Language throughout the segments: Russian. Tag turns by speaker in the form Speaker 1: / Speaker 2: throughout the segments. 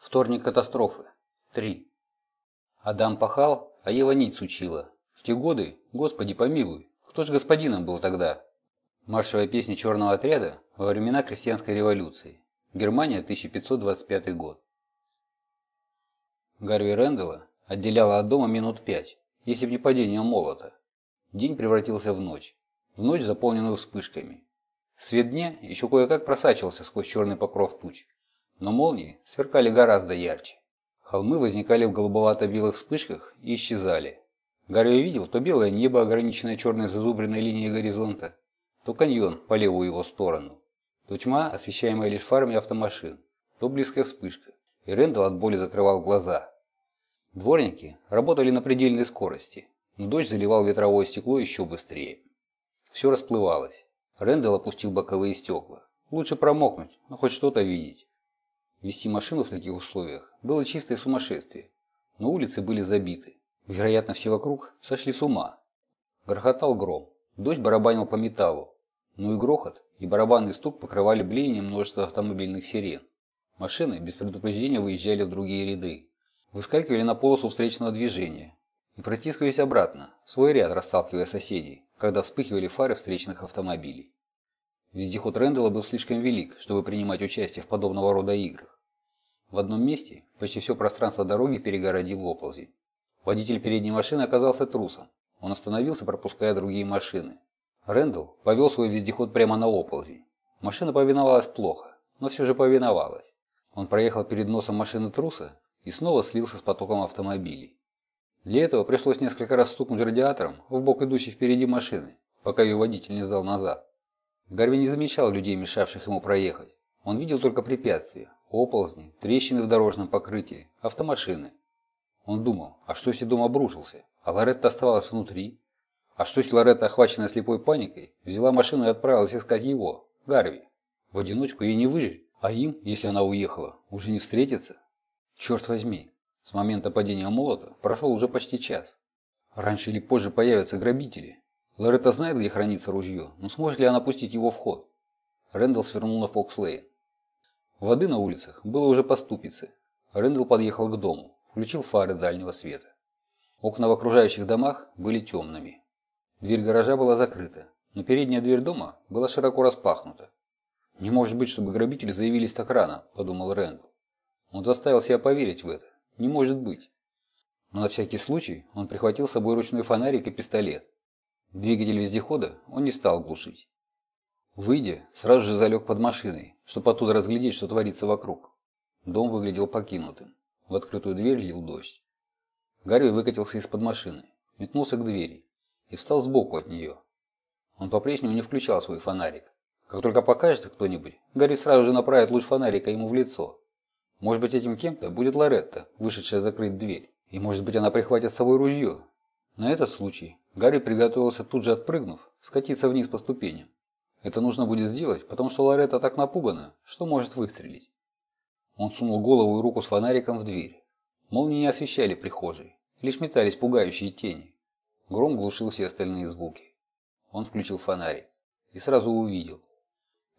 Speaker 1: Вторник катастрофы. 3. Адам пахал, а Ева ниц учила. В те годы, Господи помилуй, кто же господином был тогда? Маршевая песня черного отряда во времена крестьянской революции. Германия, 1525 год. Гарви Рэндалла отделяла от дома минут пять, если б не падение молота. День превратился в ночь. В ночь, заполненную вспышками. Свет дня еще кое-как просачивался сквозь черный покров туч но молнии сверкали гораздо ярче. Холмы возникали в голубовато-белых вспышках и исчезали. Гарри видел то белое небо, ограниченное черной зазубренной линией горизонта, то каньон по левую его сторону, то тьма, освещаемая лишь фарами автомашин, то близкая вспышка, и Рэндалл от боли закрывал глаза. Дворники работали на предельной скорости, но дождь заливал ветровое стекло еще быстрее. Все расплывалось. Рэндалл опустил боковые стекла. Лучше промокнуть, но хоть что-то видеть. Вести машину в таких условиях было чистое сумасшествие, но улицы были забиты. Вероятно, все вокруг сошли с ума. Грохотал гром, дождь барабанил по металлу, но и грохот, и барабанный стук покрывали блеяние множества автомобильных сирен. Машины без предупреждения выезжали в другие ряды, выскакивали на полосу встречного движения и протискивались обратно, свой ряд расталкивая соседей, когда вспыхивали фары встречных автомобилей. Вездеход Рэндалла был слишком велик, чтобы принимать участие в подобного рода играх. В одном месте почти все пространство дороги перегородил оползень. Водитель передней машины оказался трусом. Он остановился, пропуская другие машины. Рэндалл повел свой вездеход прямо на оползень. Машина повиновалась плохо, но все же повиновалась. Он проехал перед носом машины труса и снова слился с потоком автомобилей. Для этого пришлось несколько раз стукнуть радиатором в бок идущей впереди машины, пока ее водитель не сдал назад. Гарви не замечал людей, мешавших ему проехать. Он видел только препятствия, оползни, трещины в дорожном покрытии, автомашины. Он думал, а что если дом обрушился, а Лоретта оставалась внутри? А что если Лоретта, охваченная слепой паникой, взяла машину и отправилась искать его, Гарви? В одиночку ей не выжить, а им, если она уехала, уже не встретиться? Черт возьми, с момента падения молота прошел уже почти час. Раньше или позже появятся грабители, Лоретта знает, где хранится ружье, но сможет ли она пустить его в ход? Рэндалл свернул на Фокс-Лейн. Воды на улицах было уже по ступице. Рэндалл подъехал к дому, включил фары дальнего света. Окна в окружающих домах были темными. Дверь гаража была закрыта, но передняя дверь дома была широко распахнута. «Не может быть, чтобы грабители заявились так рано», – подумал Рэндалл. Он заставил себя поверить в это. Не может быть. Но на всякий случай он прихватил с собой ручной фонарик и пистолет. Двигатель вездехода он не стал глушить. Выйдя, сразу же залег под машиной, чтобы оттуда разглядеть, что творится вокруг. Дом выглядел покинутым. В открытую дверь лил дождь. Гарри выкатился из-под машины, метнулся к двери и встал сбоку от нее. Он по-прежнему не включал свой фонарик. Как только покажется кто-нибудь, Гарри сразу же направит луч фонарика ему в лицо. Может быть, этим кем-то будет Лоретта, вышедшая закрыть дверь. И может быть, она прихватит с собой ружье. На этот случай Гарри приготовился тут же отпрыгнув, скатиться вниз по ступеням. Это нужно будет сделать, потому что Лоретта так напугана, что может выстрелить. Он сунул голову и руку с фонариком в дверь. Молнии не освещали прихожей, лишь метались пугающие тени. Гром глушил все остальные звуки. Он включил фонарик и сразу увидел.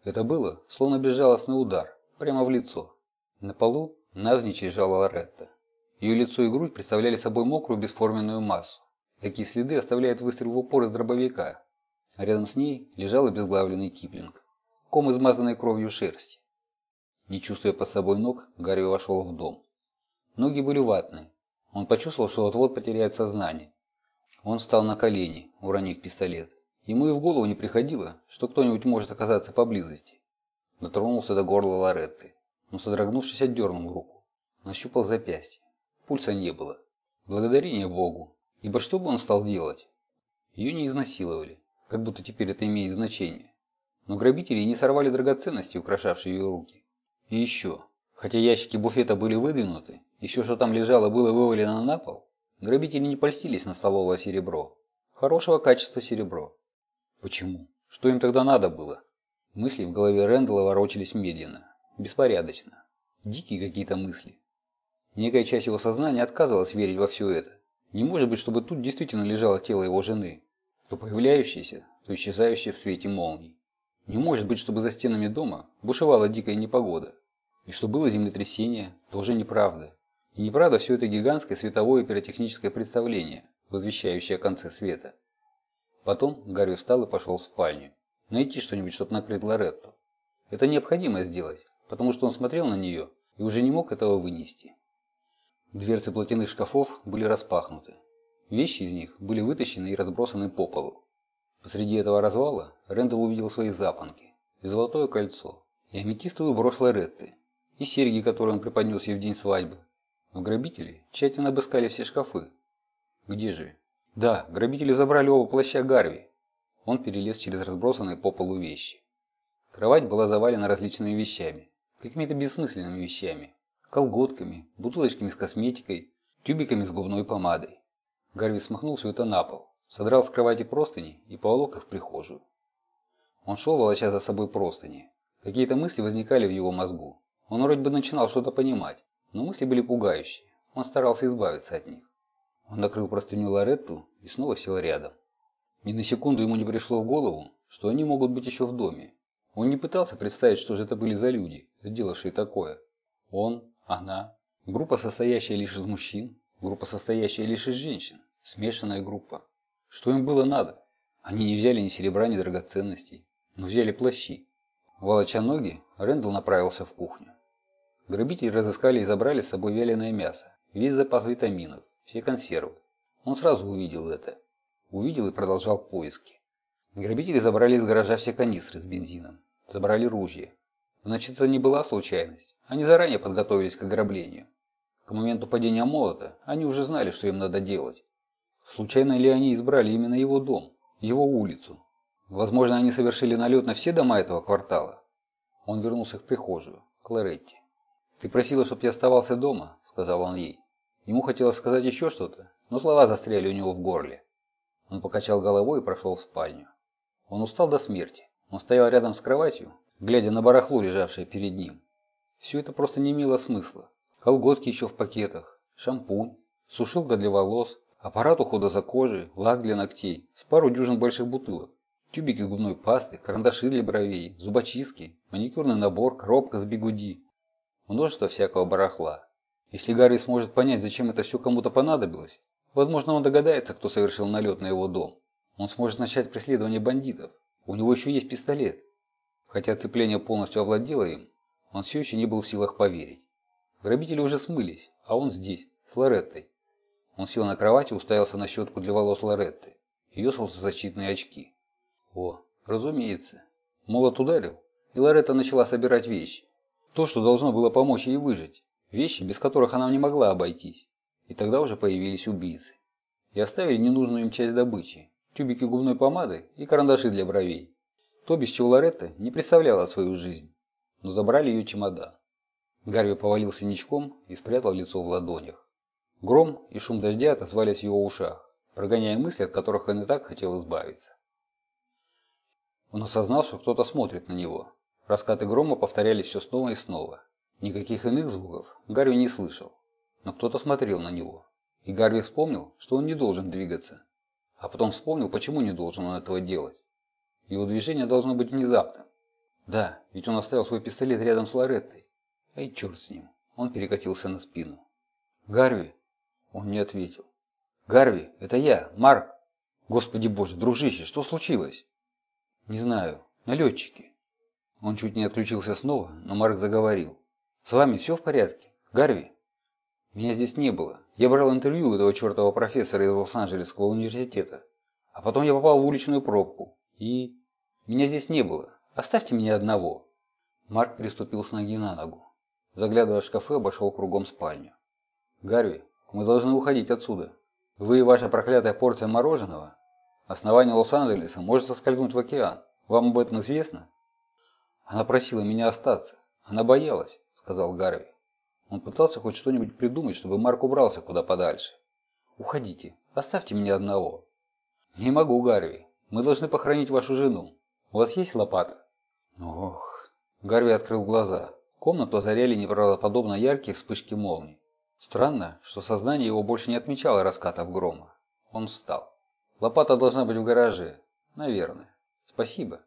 Speaker 1: Это было, словно безжалостный удар, прямо в лицо. На полу навзничь лежала Лоретта. Ее лицо и грудь представляли собой мокрую бесформенную массу. Такие следы оставляет выстрел в упор из дробовика. А рядом с ней лежал обезглавленный Киплинг. Ком измазанной кровью шерсти. Не чувствуя под собой ног, Гарри вошел в дом. Ноги были ватные. Он почувствовал, что вот-вот потеряет сознание. Он встал на колени, уронив пистолет. Ему и в голову не приходило, что кто-нибудь может оказаться поблизости. Дотронулся до горла Лоретты, но содрогнувшись, отдернул руку. Нащупал запястье. Пульса не было. Благодарение Богу, Ибо что бы он стал делать? Ее не изнасиловали, как будто теперь это имеет значение. Но грабители не сорвали драгоценности, украшавшие ее руки. И еще, хотя ящики буфета были выдвинуты, еще что там лежало было вывалено на пол, грабители не польстились на столовое серебро. Хорошего качества серебро. Почему? Что им тогда надо было? Мысли в голове Рэндалла ворочались медленно, беспорядочно. Дикие какие-то мысли. Некая часть его сознания отказывалась верить во все это. Не может быть, чтобы тут действительно лежало тело его жены, то появляющееся, то исчезающее в свете молний. Не может быть, чтобы за стенами дома бушевала дикая непогода. И что было землетрясение, тоже неправда. И неправда все это гигантское световое пиротехническое представление, возвещающее о конце света. Потом Гарри встал и пошел в спальню. Найти что-нибудь, чтобы накрыть Лоретту. Это необходимо сделать, потому что он смотрел на нее и уже не мог этого вынести. Дверцы платяных шкафов были распахнуты. Вещи из них были вытащены и разбросаны по полу. Посреди этого развала Рэндалл увидел свои запонки, и золотое кольцо, и аметистовую брошь Лоретты, и серьги, которые он преподнес ей в день свадьбы. Но грабители тщательно обыскали все шкафы. Где же? Да, грабители забрали оба плаща Гарви. Он перелез через разбросанные по полу вещи. Кровать была завалена различными вещами, какими-то бессмысленными вещами, колготками, бутылочками с косметикой, тюбиками с губной помадой. Гарви смахнул все это на пол, содрал с кровати простыни и поволок их в прихожую. Он шел, волоча за собой простыни. Какие-то мысли возникали в его мозгу. Он вроде бы начинал что-то понимать, но мысли были пугающие. Он старался избавиться от них. Он накрыл простыню Лоретту и снова сел рядом. Ни на секунду ему не пришло в голову, что они могут быть еще в доме, он не пытался представить, что же это были за люди, сделавшие такое. Он, она, группа, состоящая лишь из мужчин, группа, состоящая лишь из женщин, смешанная группа. Что им было надо? Они не взяли ни серебра, ни драгоценностей, но взяли плащи. Волоча ноги, Рэндалл направился в кухню. Грабители разыскали и забрали с собой вяленое мясо, весь запас витаминов, все консервы. Он сразу увидел это. Увидел и продолжал поиски. Грабители забрали из гаража все канистры с бензином. Забрали ружья. Значит, это не была случайность. Они заранее подготовились к ограблению. К моменту падения молота они уже знали, что им надо делать. Случайно ли они избрали именно его дом, его улицу? Возможно, они совершили налет на все дома этого квартала. Он вернулся в прихожую, к Лоретте. «Ты просила, чтобы я оставался дома», — сказал он ей. Ему хотелось сказать еще что-то, но слова застряли у него в горле. Он покачал головой и прошел в спальню. Он устал до смерти. Он стоял рядом с кроватью, глядя на барахло, лежавшее перед ним. Все это просто не имело смысла. Колготки еще в пакетах, шампунь, сушилка для волос, аппарат ухода за кожей, лак для ногтей, с пару дюжин больших бутылок, тюбики губной пасты, карандаши для бровей, зубочистки, маникюрный набор, коробка с бигуди. Множество всякого барахла. Если Гарри сможет понять, зачем это все кому-то понадобилось, возможно, он догадается, кто совершил налет на его дом. Он сможет начать преследование бандитов. У него еще есть пистолет. Хотя оцепление полностью овладело им, он все еще не был в силах поверить. Грабители уже смылись, а он здесь, с Лореттой. Он сел на кровати и уставился на щетку для волос Лоретты. Ее солнцезащитные очки. О, разумеется. Молот ударил, и Лоретта начала собирать вещи. То, что должно было помочь ей выжить. Вещи, без которых она не могла обойтись. И тогда уже появились убийцы. И оставили ненужную им часть добычи тюбики губной помады и карандаши для бровей. То, без чего не представляла свою жизнь, но забрали ее чемодан. Гарви повалился ничком и спрятал лицо в ладонях. Гром и шум дождя отозвались в его ушах, прогоняя мысли, от которых он и так хотел избавиться. Он осознал, что кто-то смотрит на него. Раскаты грома повторялись все снова и снова. Никаких иных звуков Гарви не слышал, но кто-то смотрел на него. И Гарви вспомнил, что он не должен двигаться, а потом вспомнил, почему не должен он этого делать. Его движение должно быть внезапным. Да, ведь он оставил свой пистолет рядом с Лореттой. Эй, черт с ним. Он перекатился на спину. «Гарви?» Он не ответил. «Гарви, это я, Марк!» «Господи боже, дружище, что случилось?» «Не знаю. Налетчики». Он чуть не отключился снова, но Марк заговорил. «С вами все в порядке? Гарви?» Меня здесь не было. Я брал интервью у этого чертового профессора из Лос-Анджелесского университета. А потом я попал в уличную пробку. И... Меня здесь не было. Оставьте меня одного. Марк приступил с ноги на ногу. Заглядывая в шкафы, обошел кругом спальню. «Гарви, мы должны уходить отсюда. Вы и ваша проклятая порция мороженого. Основание Лос-Анджелеса может соскользнуть в океан. Вам об этом известно?» «Она просила меня остаться. Она боялась», — сказал Гарви. Он пытался хоть что-нибудь придумать, чтобы Марк убрался куда подальше. «Уходите. Оставьте меня одного». «Не могу, Гарви. Мы должны похоронить вашу жену. У вас есть лопата?» «Ох...» Гарви открыл глаза. Комнату озаряли неправдоподобно яркие вспышки молний. Странно, что сознание его больше не отмечало раскатов грома. Он встал. «Лопата должна быть в гараже. Наверное. Спасибо».